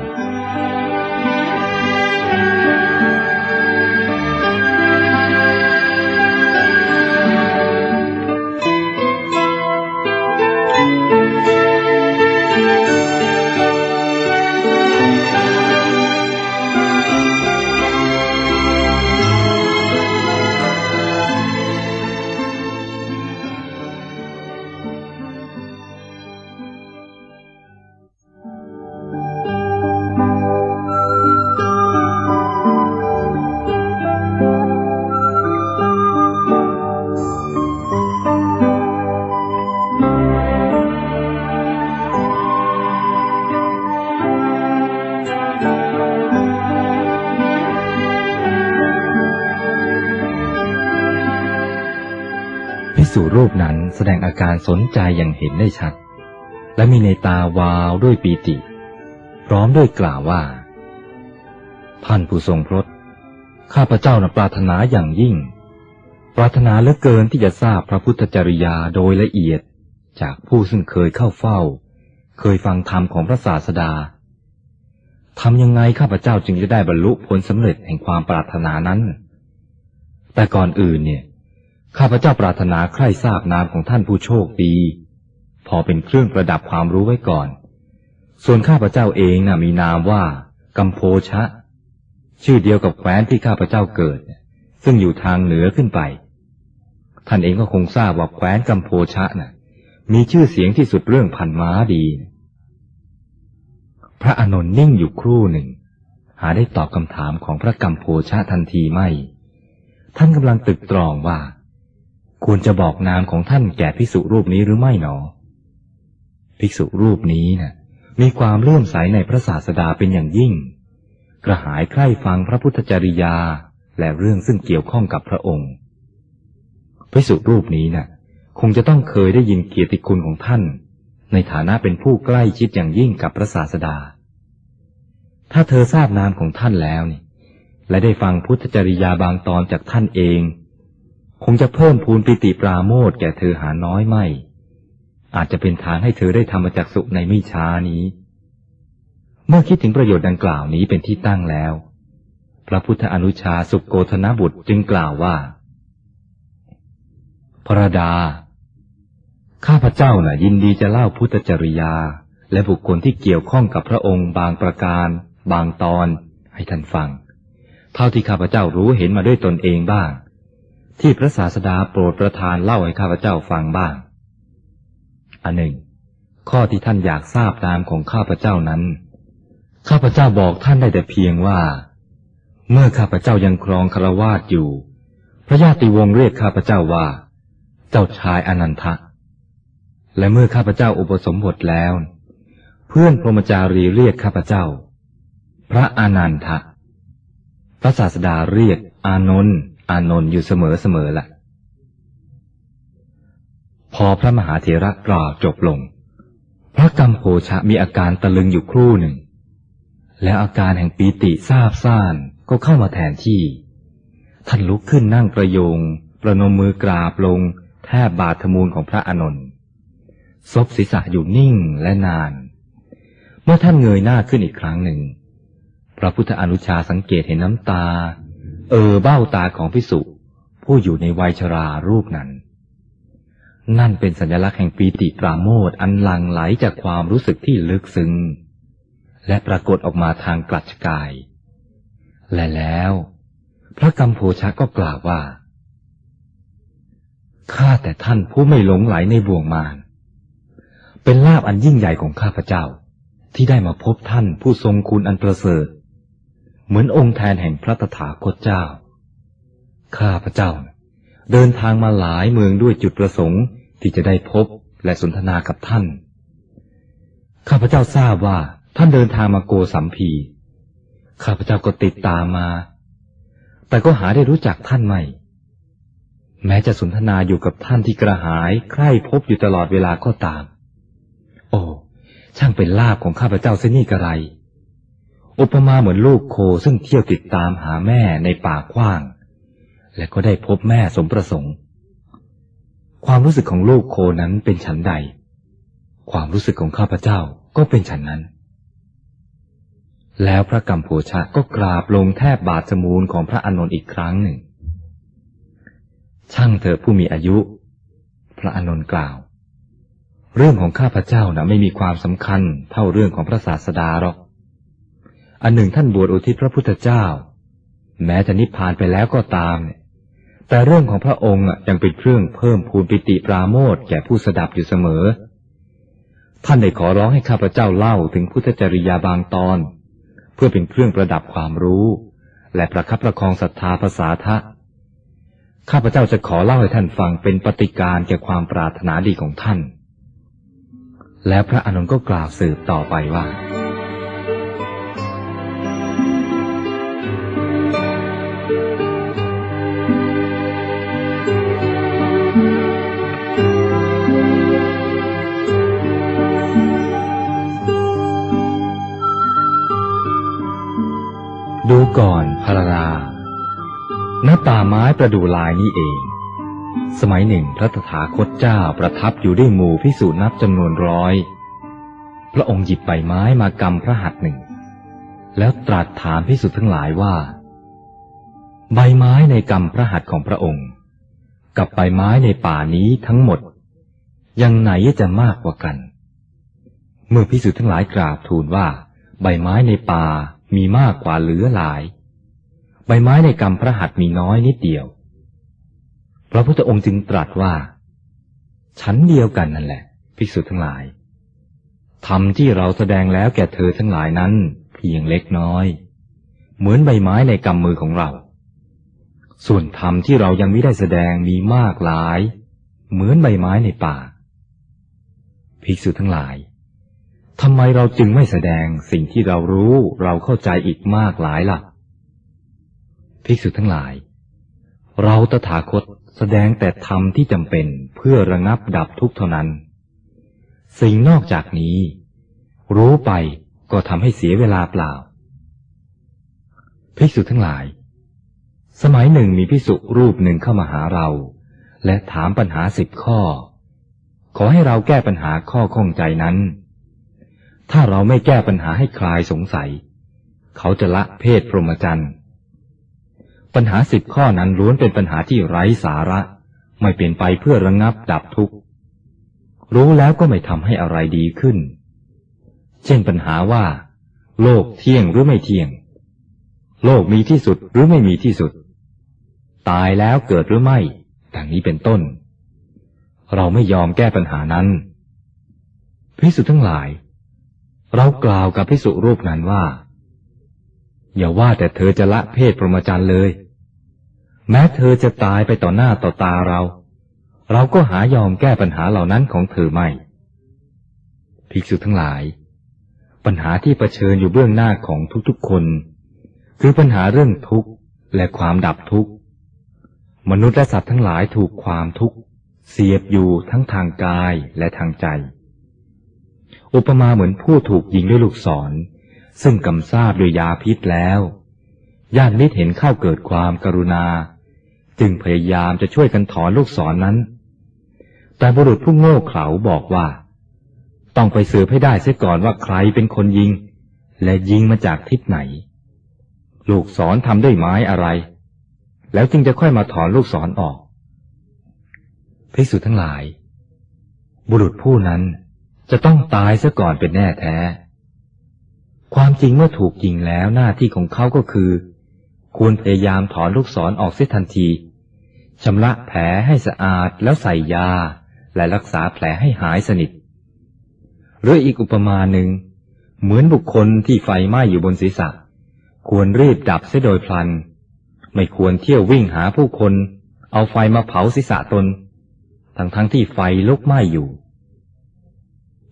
แสดงอาการสนใจอย่างเห็นได้ชัด และมีในตาวาวด้วยปีติ พร้อมด้วยกล่าวว่า ท่านผู้ทรงพรตข้าพระเจ้านะปรารถนาอย่างยิ่ง ปรารถนาเหลือเกินที่จะทราบพระพุทธจริยาโดยละเอียดจากผู้ซึ่งเคยเข้าเฝ้า เคยฟังธรรมของพระศาสดาทำยังไงข้าพเจ้าจึงจะได้บรรลุผลสำเร็จแห่งความปรารถนานั้น แต่ก่อนอื่นเนี่ย ข้าพเจ้าปรารถนาใคร่ทราบนามของท่านผู้โชคดี พอเป็นเครื่องประดับความรู้ไว้ก่อน ส่วนข้าพเจ้าเองนะ่ะมีนามว่ากัมโพชะ ชื่อเดียวกับแคว้นที่ข้าพเจ้าเกิด ซึ่งอยู่ทางเหนือขึ้นไป ท่านเองก็คงทราบว่าแคว้นกัมโพชะนะ่ะ มีชื่อเสียงที่สุดเรื่องพันม้าดี พระอานนท์นิ่งอยู่ครู่หนึ่ง หาได้ตอบคำถามของพระกัมโพชะทันทีไม่ ท่านกำลังตึกตรองว่า ควรจะบอกนามของท่านแก่ภิกษุรูปนี้หรือไม่หนอ ภิกษุรูปนี้นะ่ะ มีความเลื่อมใสในพระศาสดาเป็นอย่างยิ่ง กระหายใคร่ฟังพระพุทธจริยาและเรื่องซึ่งเกี่ยวข้องกับพระองค์ ภิกษุรูปนี้นะ่ะ คงจะต้องเคยได้ยินเกียรติคุณของท่าน ในฐานะเป็นผู้ใกล้ชิดอย่างยิ่งกับพระศาสดา ถ้าเธอทราบนามของท่านแล้วนี่ และได้ฟังพุทธจริยาบางตอนจากท่านเอง คงจะเพิ่มพูนปิติปราโมทแก่เธอหาน้อยไม่ อาจจะเป็นทางให้เธอได้ธรรมจักสุในไม่ช้านี้ เมื่อคิดถึงประโยชน์ดังกล่าวนี้เป็นที่ตั้งแล้ว พระพุทธอนุชาสุโกธนบุตรจึงกล่าวว่าพระดา ข้าพเจ้านะ่ะยินดีจะเล่าพุทธจริยา และบุคคลที่เกี่ยวข้องกับพระองค์บางประการ บางตอนให้ท่านฟัง เท่าที่ข้าพเจ้ารู้เห็นมาด้วยตนเองบ้าง ที่พระศาสดาโปรดประทานเล่าให้ข้าพเจ้าฟังบ้าง อันหนึ่ง ข้อที่ท่านอยากทราบนามของข้าพเจ้านั้น ข้าพเจ้าบอกท่านได้แต่เพียงว่า เมื่อข้าพเจ้ายังครองคารวาสอยู่ พระญาติวงศ์เรียกข้าพเจ้าว่า เจ้าชายอนันทะ และเมื่อข้าพเจ้าอุปสมบทแล้ว เพื่อนพรหมจารีเรียกข้าพเจ้า พระอนันทะ พระศาสดาเรียกอานนท์ อานนท์อยู่เสมอเสมอละ่ะพอพระมหาเถระกล่าวจบลง พระกัมโพชะมีอาการตะลึงอยู่ครู่หนึ่ง แล้วอาการแห่งปีติทราบซ่านก็เข้ามาแทนที่ ท่านลุกขึ้นนั่งประโยง ประนมมือกราบลง แทบบาทมูลของพระอานนท์ซบศีรษะอยู่นิ่งและนาน เมื่อท่านเงยหน้าขึ้นอีกครั้งหนึ่ง พระพุทธอนุชาสังเกตเห็นน้ำตา เออเบ้าตาของพิสุผู้อยู่ในวัยชรารูปนั้น นั่นเป็นสัญลักษณ์แห่งปีติปราโมทอันหลั่งไหลจากความรู้สึกที่ลึกซึ้งและปรากฏออกมาทางกลัดกาย และแล้ว พระกัมโพชะก็กล่าวว่า ข้าแต่ท่านผู้ไม่หลงไหลในบ่วงมาร เป็นลาบอันยิ่งใหญ่ของข้าพเจ้า ที่ได้มาพบท่านผู้ทรงคุณอันประเสริฐ เหมือนองค์แทนแห่งพระตถาคตเจ้า ข้าพระเจ้า เดินทางมาหลายเมืองด้วยจุดประสงค์ที่จะได้พบและสนทนากับท่าน ข้าพเจ้าทราบว่าท่านเดินทางมาโกสัมพี ข้าพเจ้าก็ติดตามมา แต่ก็หาได้รู้จักท่านไม่ แม้จะสนทนาอยู่กับท่านที่กระหายใคร่พบอยู่ตลอดเวลาก็ตาม โอ้ ช่างเป็นลาบของข้าพเจ้าเสนี่กระไร อุปมาเหมือนลูกโคซึ่งเที่ยวติดตามหาแม่ในป่ากว้าง และก็ได้พบแม่สมประสงค์ ความรู้สึกของลูกโคนั้นเป็นฉันใด ความรู้สึกของข้าพเจ้าก็เป็นฉันนั้น แล้วพระกัมพูชะก็กราบลงแทบบาทสมูลของพระอนนท์อีกครั้งหนึ่ง ช่างเถอผู้มีอายุ พระอนนท์กล่าว เรื่องของข้าพเจ้านะไม่มีความสำคัญเท่าเรื่องของพระศาสดาหรอก อันหนึ่งท่านบวชอุทิศพระพุทธเจ้า แม้จะนิพพานไปแล้วก็ตามเนี่ยแต่เรื่องของพระองค์ยังเป็นเครื่องเพิ่มพูนปิติปราโมทแก่ผู้สดับอยู่เสมอ ท่านได้ขอร้องให้ข้าพเจ้าเล่าถึงพุทธจริยาบางตอน เพื่อเป็นเครื่องประดับความรู้ และประคับประคองศรัทธาภาษาทะ ข้าพเจ้าจะขอเล่าให้ท่านฟังเป็นปฏิการแก่ความปรารถนาดีของท่าน แล้วพระอนุนก็กล่าวสืบต่อไปว่า ก่อนพระราณป่าไม้ประดูลายนี่เอง สมัยหนึ่งพระตถาคตเจ้าประทับอยู่ด้วยหมู่พิสูจนับจำนวนร้อย พระองค์หยิบใบไม้มากำพระหัตถ์หนึ่ง แล้วตรัสถามพิสุทธ์ทั้งหลายว่า ใบไม้ในกำพระหัตถ์ของพระองค์ กับใบไม้ในป่านี้ทั้งหมด ยังไหนจะมากกว่ากัน เมื่อพิสุทธ์ทั้งหลายกราบทูลว่า ใบไม้ในป่า มีมากกว่าเหลือหลาย ใบไม้ในกำพระหัตถ์มีน้อยนิดเดียว พระพุทธองค์จึงตรัสว่า ชั้นเดียวกันนั่นแหละ ภิกษุทั้งหลายธรรมที่เราแสดงแล้วแก่เธอทั้งหลายนั้นเพียงเล็กน้อย เหมือนใบไม้ในกำมือของเรา ส่วนธรรมที่เรายังไม่ได้แสดงมีมากหลาย เหมือนใบไม้ในป่า ภิกษุทั้งหลาย ทำไมเราจึงไม่แสดงสิ่งที่เรารู้เราเข้าใจอีกมากหลายล่ะ ภิกษุทั้งหลาย เราตถาคตแสดงแต่ธรรมที่จำเป็นเพื่อระงับดับทุกข์เท่านั้น สิ่งนอกจากนี้ รู้ไปก็ทำให้เสียเวลาเปล่า ภิกษุทั้งหลาย สมัยหนึ่งมีภิกษุรูปหนึ่งเข้ามาหาเรา และถามปัญหาสิบข้อ ขอให้เราแก้ปัญหาข้อข้องใจนั้น ถ้าเราไม่แก้ปัญหาให้คลายสงสัย เขาจะละเพศพรหมจรรย์ ปัญหาสิบข้อนั้นล้วนเป็นปัญหาที่ไร้สาระ ไม่เป็นไปเพื่อระงงับดับทุกข์ รู้แล้วก็ไม่ทำให้อะไรดีขึ้น เช่นปัญหาว่า โลกเที่ยงหรือไม่เที่ยง โลกมีที่สุดหรือไม่มีที่สุด ตายแล้วเกิดหรือไม่ ดังนี้เป็นต้น เราไม่ยอมแก้ปัญหานั้นพิสุทั้งหลาย เรากล่าวกับพิสุรูปนั้นว่า อย่าว่าแต่เธอจะละเพศพรหมาจรรย์เลย แม้เธอจะตายไปต่อหน้าต่อตาเรา เราก็หายอมแก้ปัญหาเหล่านั้นของเธอไม่ ภิกษุทั้งหลาย ปัญหาที่เผชิญอยู่เบื้องหน้าของทุกๆคน คือปัญหาเรื่องทุกข์และความดับทุกข์ มนุษย์และสัตว์ทั้งหลายถูกความทุกข์เสียบอยู่ทั้งทางกายและทางใจ อุปมาเหมือนผู้ถูกยิงด้วยลูกศร ซึ่งกำซาบด้วยยาพิษแล้วญาติมิตรเห็นเข้าเกิดความกรุณา จึงพยายามจะช่วยกันถอนลูกศรนนั้น แต่บุรุษผู้โง่เขลาบอกว่า ต้องไปสืบให้ได้เสียก่อนว่าใครเป็นคนยิง และยิงมาจากทิศไหน ลูกศรทำด้วยไม้อะไร แล้วจึงจะค่อยมาถอนลูกศรออกพิสุทั้งหลาย บุรุษผู้นั้น จะต้องตายซะก่อนเป็นแน่แท้ ความจริงเมื่อถูกยิงแล้วหน้าที่ของเขาก็คือ ควรพยายามถอนลูกศรอออกเสียทันทีชำระแผลให้สะอาดแล้วใส่ยา และรักษาแผลให้หายสนิท หรืออีกอุปมาหนึ่ง เหมือนบุคคลที่ไฟไหม้อยู่บนศีรษะ ควรรีบดับเสียโดยพลัน ไม่ควรเที่ยววิ่งหาผู้คน เอาไฟมาเผาศีรษะตน ทั้งทั้งที่ไฟลุกไหม้อยู่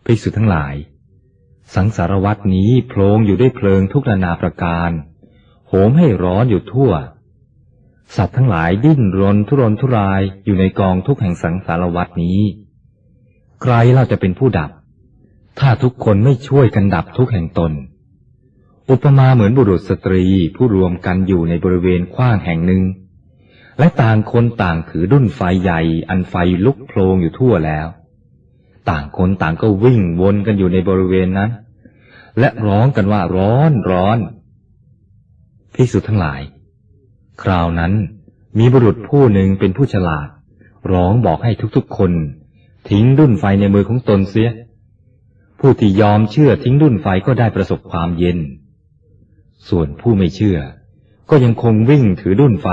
ภิกษุทั้งหลาย สังสารวัตนี้โพลงอยู่ด้วยเพลิงทุกนานาประการ โหมให้ร้อนอยู่ทั่ว สัตว์ทั้งหลายดิ้นรนทุรนทุรายอยู่ในกองทุกแห่งสังสารวัตนี้ ใครเราจะเป็นผู้ดับ ถ้าทุกคนไม่ช่วยกันดับทุกแห่งตน อุปมาเหมือนบุรุษสตรีผู้รวมกันอยู่ในบริเวณกว้างแห่งหนึ่ง และต่างคนต่างถือดุ้นไฟใหญ่อันไฟลุกโพลงอยู่ทั่วแล้ว ต่างคนต่างก็วิ่งวนกันอยู่ในบริเวณนั้น และร้องกันว่าร้อนร้อนพิสุทั้งหลาย คราวนั้นมีบุรุษผู้หนึ่งเป็นผู้ฉลาด ร้องบอกให้ทุกๆคน ทิ้งดุ้นไฟในมือของตนเสีย ผู้ที่ยอมเชื่อทิ้งดุ้นไฟก็ได้ประสบความเย็น ส่วนผู้ไม่เชื่อ ก็ยังคงวิ่งถือดุ้นไฟ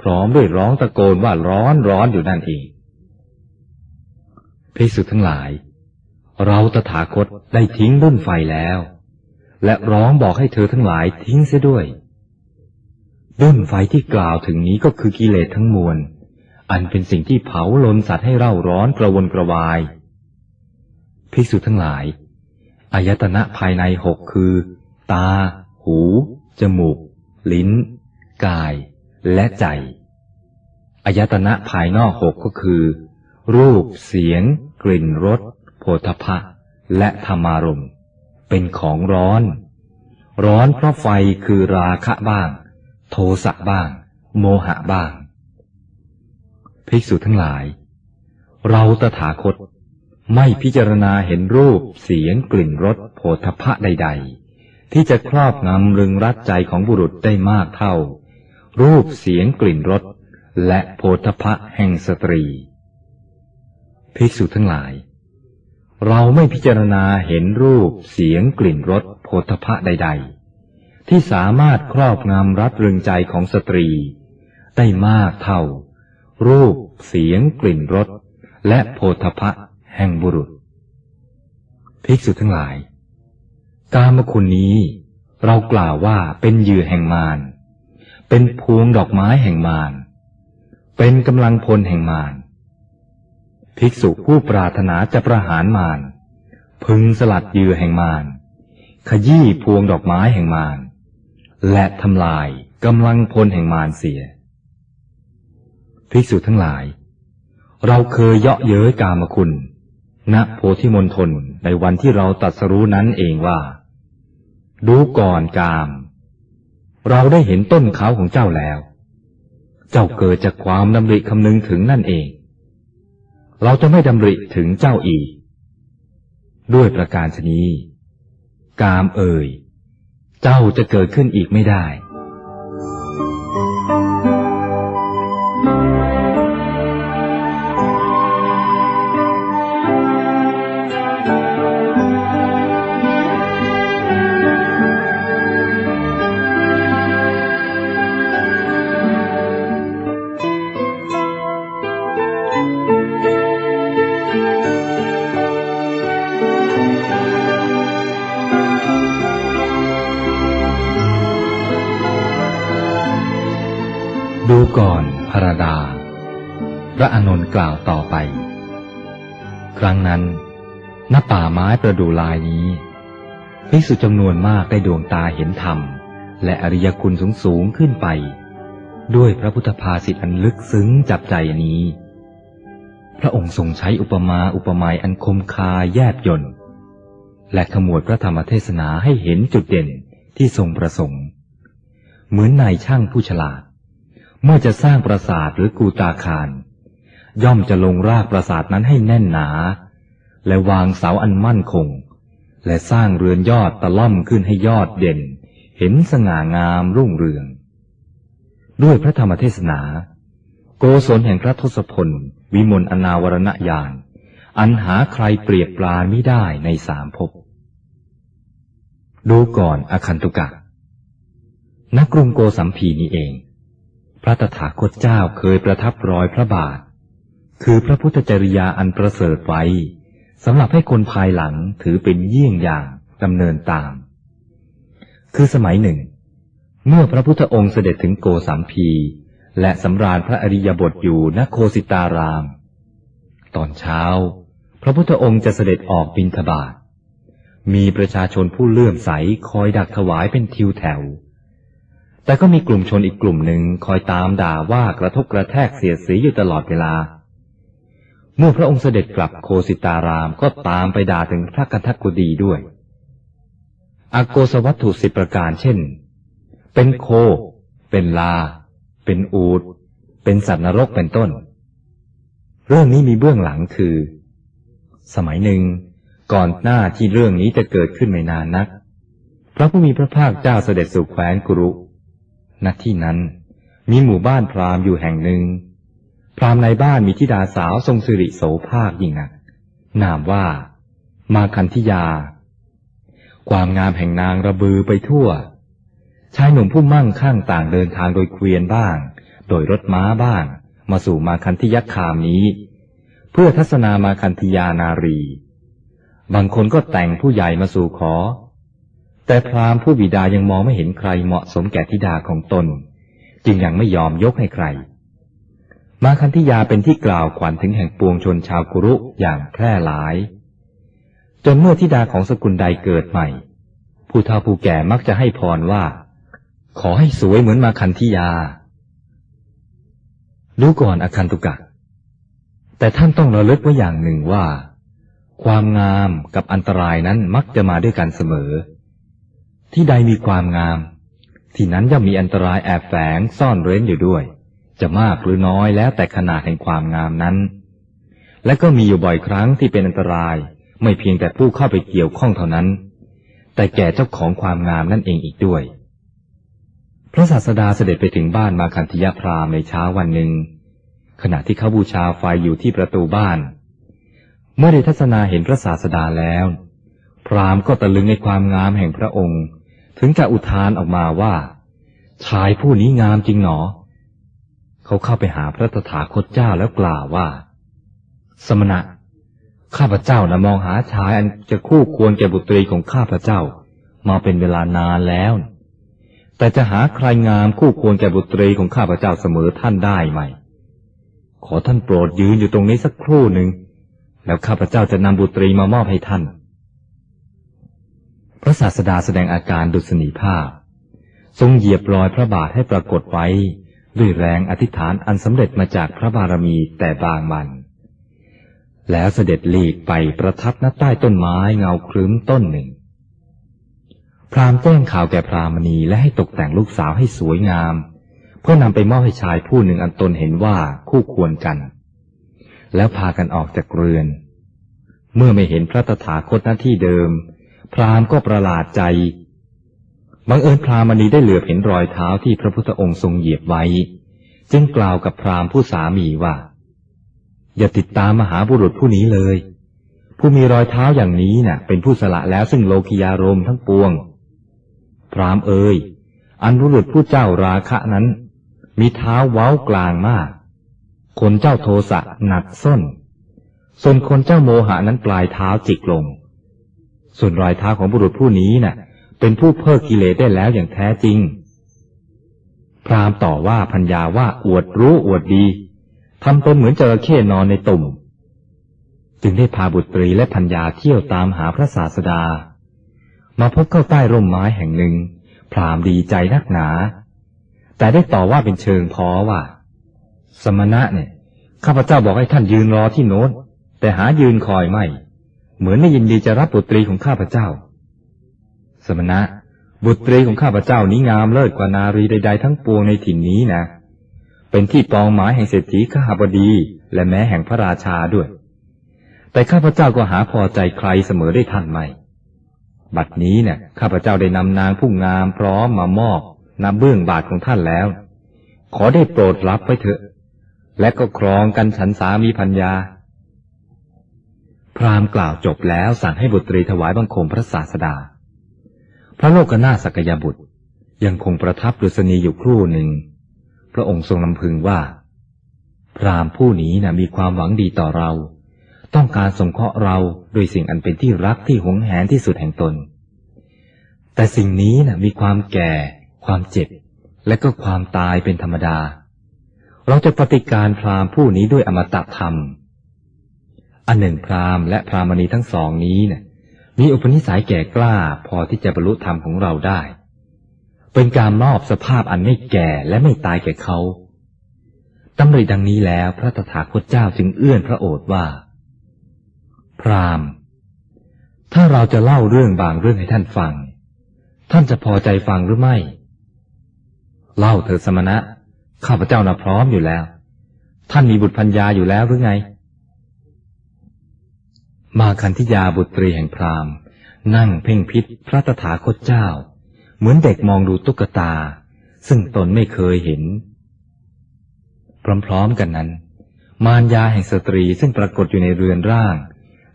พร้อมด้วยร้องตะโกนว่าร้อนร้อนอยู่นั่นเอง ภิกษุทั้งหลาย เราตถาคตได้ทิ้งรุ่นไฟแล้ว และร้องบอกให้เธอทั้งหลายทิ้งเสียด้วยรุ่นไฟที่กล่าวถึงนี้ก็คือกิเลสทั้งมวล อันเป็นสิ่งที่เผาลนสัตว์ให้เร่าร้อนกระวนกระวายภิกษุทั้งหลายอายตนะภายในหกคือ ตา หู จมูก ลิ้น กาย และใจอายตนะภายนอกหกก็คือ รูป เสียง กลิ่นรสโผฏฐะและธรรมารมเป็นของร้อน ร้อนเพราะไฟคือราคะบ้าง โทสะบ้าง โมหะบ้าง ภิกษุทั้งหลาย เราตถาคตไม่พิจารณาเห็นรูปเสียงกลิ่นรสโผฏฐะใด ๆ ที่จะครอบงำรึงรัดใจของบุรุษได้มากเท่า รูปเสียงกลิ่นรสและโผฏฐะแห่งสตรี ภิกษุทั้งหลาย เราไม่พิจารณาเห็นรูปเสียงกลิ่นรสโผฏฐะใด ๆ ที่สามารถครอบงำรัดรึงใจของสตรี ได้มากเท่า รูปเสียงกลิ่นรสและโผฏฐะแห่งบุรุษ ภิกษุทั้งหลาย กามคุณนี้เรากล่าวว่าเป็นเหยื่อแห่งมาร เป็นพวงดอกไม้แห่งมาร เป็นกำลังพลแห่งมาร ภิกษุผู้ปรารถนาจะประหารมาร พึงสลัดเยื่อแห่งมาร ขยี้พวงดอกไม้แห่งมาร และทำลายกำลังพลแห่งมารเสีย ภิกษุทั้งหลาย เราเคยเยาะเย้ยกามคุณ ณโพธิมณฑลในวันที่เราตัดสรู้นั้นเองว่า ดูก่อนกาม เราได้เห็นต้นเขาของเจ้าแล้ว เจ้าเกิดจากความดำริคำนึงถึงนั่นเอง เราจะไม่ดำริถึงเจ้าอีก ด้วยประการชนี้ กามเอ่ย เจ้าจะเกิดขึ้นอีกไม่ได้ ก่อนพระดา พระอานนท์กล่าวต่อไป ครั้งนั้นณป่าไม้ประดูลายนี้ภิกษุจำนวนมากได้ดวงตาเห็นธรรม และอริยคุณสูงสูงขึ้นไป ด้วยพระพุทธภาษิตอันลึกซึ้งจับใจนี้ พระองค์ทรงใช้อุปมาอุปไมยอันคมคาแยบยนต์และขมวดพระธรรมเทศนาให้เห็นจุดเด่นที่ทรงประสงค์ เหมือนนายช่างผู้ฉลาด เมื่อจะสร้างปราสาทหรือกูตาคาร ย่อมจะลงรากปราสาทนั้นให้แน่นหนา และวางเสาอันมั่นคง และสร้างเรือนยอดตะล่อมขึ้นให้ยอดเด่น เห็นสง่างามรุ่งเรือง ด้วยพระธรรมเทศนา โกศลแห่งพระทศพล วิมลอนาวรณญาณอันหาใครเปรียบปราไม่ได้ในสามภพดูก่อนอคันตุกะ นักกรุงโกสัมพีนี้เอง พระตถาคตเจ้าเคยประทับรอยพระบาท คือพระพุทธจริยาอันประเสริฐไว้สำหรับให้คนภายหลังถือเป็นเยี่ยงอย่างดำเนินตาม คือสมัยหนึ่ง เมื่อพระพุทธองค์เสด็จถึงโกสัมพี และสำราญพระอริยบทอยู่ณโคสิตาราม ตอนเช้า พระพุทธองค์จะเสด็จออกบิณฑบาตมีประชาชนผู้เลื่อมใสคอยดักถวายเป็นทิวแถว แต่ก็มีกลุ่มชนอีกกลุ่มหนึ่งคอยตามด่าว่ากระทบกระแทกเสียดสีอยู่ตลอดเวลา เมื่อพระองค์เสด็จกลับโคสิตารามก็ตามไปด่าถึงพระกันทักกุดีด้วยอโกสวัตถุสิบประการเช่น เป็นโค เป็นลา เป็นอูด เป็นสัตว์นรกเป็นต้น เรื่องนี้มีเบื้องหลังคือ สมัยหนึ่ง ก่อนหน้าที่เรื่องนี้จะเกิดขึ้นไม่นานนัก พระผู้มีพระภาคเจ้าเสด็จสู่แคว้นกุรุ ณที่นั้น มีหมู่บ้านพราหมณ์อยู่แห่งหนึ่ง พราหมณ์ในบ้านมีธิดาสาวทรงสิริโสภาคยิ่งนัก นามว่า มาคันธิยา ความงามแห่งนางระบือไปทั่ว ชายหนุ่มผู้มั่งคั่งต่างเดินทางโดยเกวียนบ้าง โดยรถม้าบ้าง มาสู่มาคันธิยคามนี้ เพื่อทัศนามาคันธิยานารี บางคนก็แต่งผู้ใหญ่มาสู่ขอ แต่พราหมณ์ผู้บิดายังมองไม่เห็นใครเหมาะสมแก่ธิดาของตน จึงยังไม่ยอมยกให้ใคร มาคันธิยาเป็นที่กล่าวขวัญถึงแห่งปวงชนชาวกุรุอย่างแพร่หลาย จนเมื่อธิดาของสกุลใดเกิดใหม่ ผู้เฒ่าผู้แก่มักจะให้พรว่า ขอให้สวยเหมือนมาคันธิยา รู้ก่อนอคันตุกะแต่ท่านต้องระลึกไว้อย่างหนึ่งว่า ความงามกับอันตรายนั้นมักจะมาด้วยกันเสมอ ที่ใดมีความงาม ที่นั้นย่อมมีอันตรายแอบแฝงซ่อนเร้นอยู่ด้วย จะมากหรือน้อยแล้วแต่ขนาดแห่งความงามนั้น และก็มีอยู่บ่อยครั้งที่เป็นอันตราย ไม่เพียงแต่ผู้เข้าไปเกี่ยวข้องเท่านั้น แต่แก่เจ้าของความงามนั่นเองอีกด้วย พระศาสดาเสด็จไปถึงบ้านมาคันธยพรามในเช้าวันหนึ่ง ขณะที่เขาบูชาไฟอยู่ที่ประตูบ้าน เมื่อได้ทัศนาเห็นพระศาสดาแล้ว พรามก็ตะลึงในความงามแห่งพระองค์ ถึงจะอุทานออกมาว่า ชายผู้นี้งามจริงหนอ เขาเข้าไปหาพระตถาคตเจ้าแล้วกล่าวว่า สมณะ ข้าพเจ้านะมองหาชายอันจะคู่ควรแก่บุตรีของข้าพเจ้า มาเป็นเวลานานแล้ว แต่จะหาใครงามคู่ควรแก่บุตรีของข้าพเจ้าเสมอท่านได้ไหม ขอท่านโปรดยืนอยู่ตรงนี้สักครู่หนึ่งแล้วข้าพเจ้าจะนำบุตรีมามอบให้ท่าน พระศาสดาแสดงอาการดุษณีภาพ ทรงเหยียบรอยพระบาทให้ปรากฏไว้ ด้วยแรงอธิษฐานอันสำเร็จมาจากพระบารมีแต่บางมัน แล้วเสด็จหลีกไปประทับณใต้ต้นไม้เงาครึ้มต้นหนึ่ง พรามแจ้งข่าวแก่พรามณีและให้ตกแต่งลูกสาวให้สวยงาม เพื่อนำไปมอบให้ชายผู้หนึ่งอันตนเห็นว่าคู่ควรกัน แล้วพากันออกจากเรือน เมื่อไม่เห็นพระตถาคตหน้าที่เดิม พรามก็ประหลาดใจ บังเอิญพรามณีได้เหลือบเห็นรอยเท้าที่พระพุทธองค์ทรงเหยียบไว้ จึงกล่าวกับพรามผู้สามีว่า อย่าติดตามมหาบุรุษผู้นี้เลย ผู้มีรอยเท้าอย่างนี้น่ะ เป็นผู้สละแล้วซึ่งโลกิยารมทั้งปวง พรามเอ่ยอันบุรุษผู้เจ้าราคะนั้น มีเท้าเว้ากลางมาก คนเจ้าโทสะหนักส้น ส่วนคนเจ้าโมหะนั้นปลายเท้าจิกลง ส่วนรอยเท้าของบุรุษผู้นี้น่ะ เป็นผู้เพิกกิเลสได้แล้วอย่างแท้จริง พรามต่อว่าพัญญาว่าอวดรู้อวดดีทำตนเหมือนจระเข้นอนในตุ่ม จึงได้พาบุตรีและพัญญาเที่ยวตามหาพระศาสดา มาพบเข้าใต้ร่มไม้แห่งหนึ่ง พรามดีใจนักหนา แต่ได้ต่อว่าเป็นเชิงพอว่า สมณะเนี่ยข้าพเจ้าบอกให้ท่านยืนรอที่โน้นแต่หายืนคอยไม่ เหมือนไม่ยินดีจะรับบุตรีของข้าพเจ้า สมณะ บุตรีของข้าพเจ้านี้งามเลิศกว่านารีใดๆทั้งปวงในถิ่นนี้นะ เป็นที่ปองหมายแห่งเศรษฐีข้าบดี และแม้แห่งพระราชาด้วย แต่ข้าพเจ้าก็หาพอใจใครเสมอได้ท่านไม่บัดนี้เนี่ยข้าพเจ้าได้นำนางผู้งามพร้อมมามอบนำเบื้องบาทของท่านแล้ว ขอได้โปรดรับไปเถอะ และก็ครองกันฉันสามีพัญญา พราหมณ์กล่าวจบแล้วสั่งให้บุตรีถวายบังคมพระศาสดา พระโลกนาสักยบุตร ยังคงประทับดุษณีอยู่ครู่หนึ่ง พระองค์ทรงลำพึงว่า พราหมณ์ผู้นี้นะ่ะมีความหวังดีต่อเรา ต้องการสงเคราะห์เราด้วยสิ่งอันเป็นที่รักที่หวงแหนที่สุดแห่งตน แต่สิ่งนี้นะ่ะมีความแก่ ความเจ็บ และก็ความตายเป็นธรรมดา เราจะปฏิการพราหมณ์ผู้นี้ด้วยอมตะธรรม อันหนึ่งพราหมณ์และพรามณีทั้งสองนี้เนี่ยมีอุปนิสัยแก่กล้าพอที่จะบรรลุธรรมของเราได้ เป็นการมอบสภาพอันไม่แก่และไม่ตายแก่เขาตำริดังนี้แล้วพระตถาคตเจ้าจึงเอื้อนพระโอษฐว่า พราหมณ์ ถ้าเราจะเล่าเรื่องบางเรื่องให้ท่านฟัง ท่านจะพอใจฟังหรือไม่ เล่าเถิดสมณะ ข้าพเจ้าน่ะพร้อมอยู่แล้ว ท่านมีบุตรพัญญาอยู่แล้วหรือไง มาคันธิยาบุตรีแห่งพราหมณ์ นั่งเพ่งพิษพระตถาคตเจ้า เหมือนเด็กมองดูตุ๊กตา ซึ่งตนไม่เคยเห็น พร้อมๆกันนั้น มารยาแห่งสตรีซึ่งปรากฏอยู่ในเรือนร่าง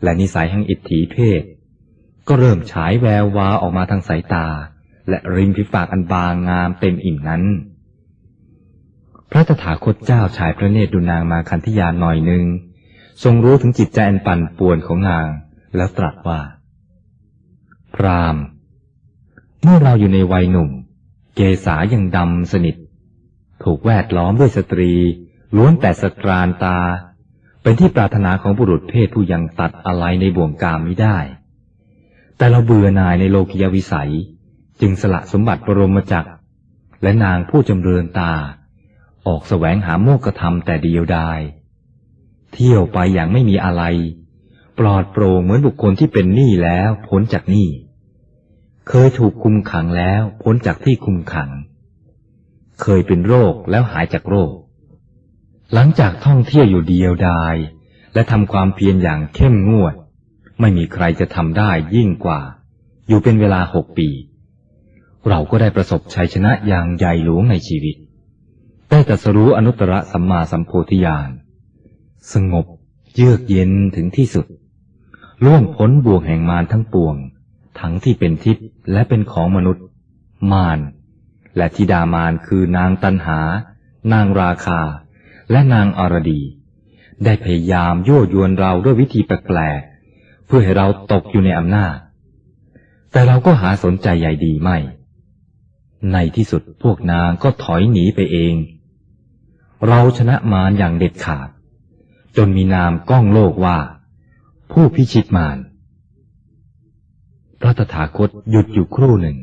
และนิสัยแห่งอิทธิเพศ ก็เริ่มฉายแวววาออกมาทางสายตา และริมฝีปากอันบางงามเต็มอิ่มนั้น พระตถาคตเจ้าฉายพระเนตรดูนางมาคันธิยาหน่อยหนึ่ง ทรงรู้ถึงจิตใจอันปั่นป่วนของนาง แล้วตรัสว่า พรามเมื่อเราอยู่ในวัยหนุ่ม เกษายังดำสนิท ถูกแวดล้อมด้วยสตรี ล้วนแต่สตรานตา เป็นที่ปรารถนาของบุรุษเพศผู้ยังตัดอะไรในบ่วงกามไม่ได้ แต่เราเบื่อหน่ายในโลกิยวิสัย จึงสละสมบัติบรมจักร และนางผู้จำเริญตา ออกแสวงหาโมกธรรมแต่เดียวดาย เที่ยวไปอย่างไม่มีอะไร ปลอดโปร่งเหมือนบุคคลที่เป็นหนี้แล้วพ้นจากหนี้ เคยถูกคุมขังแล้วพ้นจากที่คุมขัง เคยเป็นโรคแล้วหายจากโรค หลังจากท่องเที่ยวอยู่เดียวดาย และทำความเพียรอย่างเข้มงวด ไม่มีใครจะทำได้ยิ่งกว่า อยู่เป็นเวลาหกปี เราก็ได้ประสบชัยชนะอย่างใหญ่หลวงในชีวิต ได้ตรัสรู้อนุตตรสัมมาสัมโพธิญาณ สงบเยือกเย็นถึงที่สุด ล่วงพ้นบ่วงแห่งมารทั้งปวง ทั้งที่เป็นทิพย์และเป็นของมนุษย์ มารและธิดามารคือนางตันหา นางราคา และนางอรดี ได้พยายามยั่วยวนเราด้วยวิธีแปลกๆ เพื่อให้เราตกอยู่ในอำนาจ แต่เราก็หาสนใจใหญ่ดีไม่ ในที่สุดพวกนางก็ถอยหนีไปเอง เราชนะมารอย่างเด็ดขาด จนมีนามก้องโลกว่า ผู้พิชิตมารพระตถาคตหยุดอยู่ครู่หนึ่ง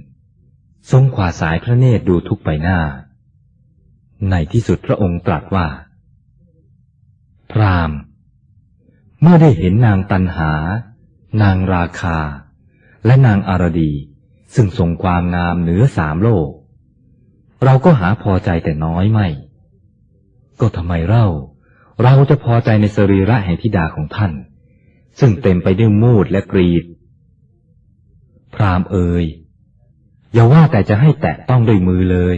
ทรงขวาสายพระเนตรดูทุกใบหน้า ในที่สุดพระองค์ตรัสว่า พราม เมื่อได้เห็นนางตันหา นางราคา และนางอารดี ซึ่งทรงความงามเหนือสามโลก เราก็หาพอใจแต่น้อยไม่ ก็ทำไมเรา เราจะพอใจในสรีระแห่งธิดาของท่าน ซึ่งเต็มไปด้วยมูดและกรีด พรามเอ่ยอย่าว่าแต่จะให้แตะต้องด้วยมือเลย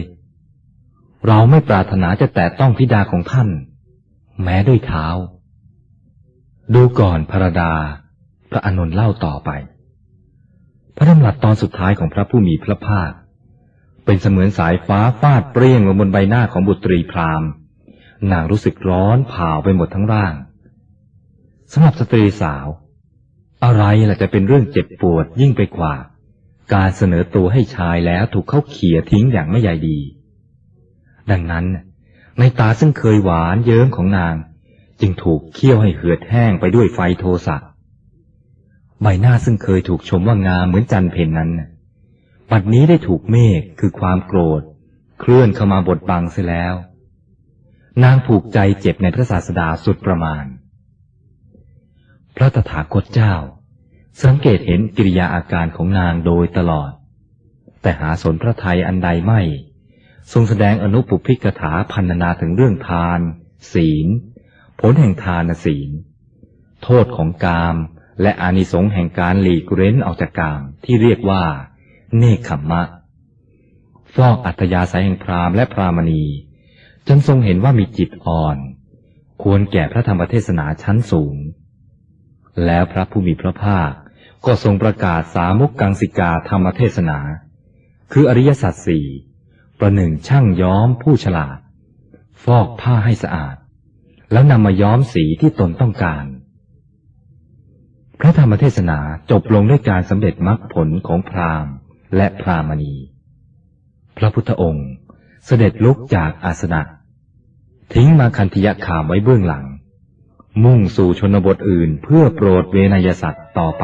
เราไม่ปรารถนาจะแตะต้องธิดาของท่าน แม้ด้วยเท้า ดูก่อนพระดา พระอนุ์เล่าต่อไป พระดำรัสตอนสุดท้ายของพระผู้มีพระภาค เป็นเสมือนสายฟ้าฟาดเปรี้ยงลงบนใบหน้าของบุตรีพราหมณ์ นางรู้สึกร้อนเผาไปหมดทั้งร่างสำหรับสตรีสาว อะไรล่ะจะเป็นเรื่องเจ็บปวดยิ่งไปกว่า การเสนอตัวให้ชายแล้วถูกเขาเขี่ยทิ้งอย่างไม่ใยดี ดังนั้น ในตาซึ่งเคยหวานเยิ้มของนาง จึงถูกเคี่ยวให้เหือดแห้งไปด้วยไฟโทสะใบหน้าซึ่งเคยถูกชมว่างามเหมือนจันเพนนั้นปัดนี้ได้ถูกเมฆคือความโกรธ เคลื่อนเข้ามาบดบังเสียแล้ว นางผูกใจเจ็บในพระศาสดาสุดประมาณ พระตถาคตเจ้า สังเกตเห็นกิริยาอาการของนางโดยตลอด แต่หาสนพระไทยอันใดไม่ ทรงแสดงอนุปุพิกถาพันนาถึงเรื่องทาน ศีล ผลแห่งทานศีล โทษของกาม และอานิสงส์แห่งการหลีกเร้นออกจากกามที่เรียกว่า เนคขมมะ ฟอกอัธยาศัยแห่งพรามและพรามณี จนทรงเห็นว่ามีจิตอ่อน ควรแก่พระธรรมเทศนาชั้นสูง แล้วพระผู้มีพระภาคก็ทรงประกาศสามุกกังสิกาธรรมเทศนา คืออริยสัจสี่ประหนึ่งช่างย้อมผู้ฉลาด ฟอกผ้าให้สะอาด แล้วนำมาย้อมสีที่ตนต้องการ พระธรรมเทศนาจบลงด้วยการสำเร็จมรรคผลของพราหมณ์และพรามณี พระพุทธองค์เสด็จลุกจากอาสนะ ทิ้งมาคันธยคามไว้เบื้องหลัง มุ่งสู่ชนบทอื่นเพื่อโปรดเวนยสัตว์ต่อไป